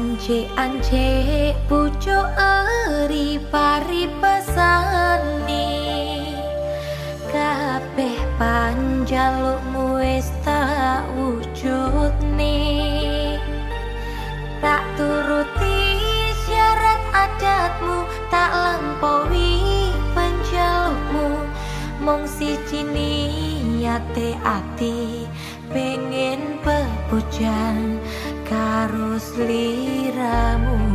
Ance ance pucuk eri pari pesani kabeh panjalukmu wis tak wujud tak turuti syarat adatmu tak lampaui panjalukmu mong siji niate ati pengen pepujan arus liramu.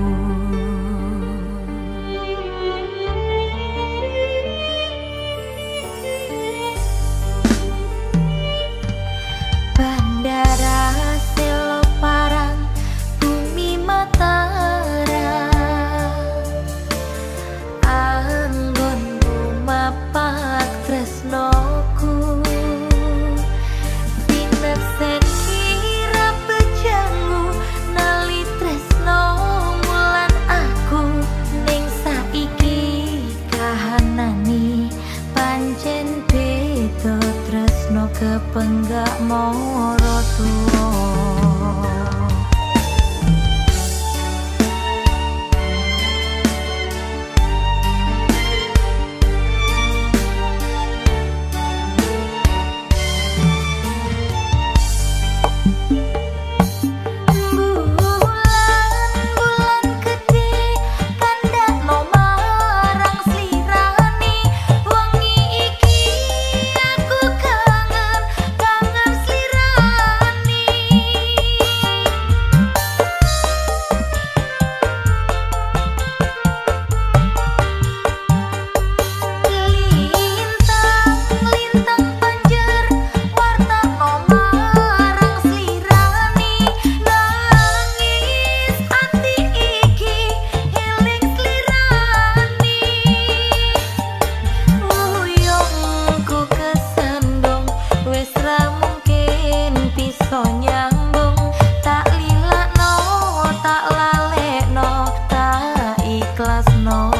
know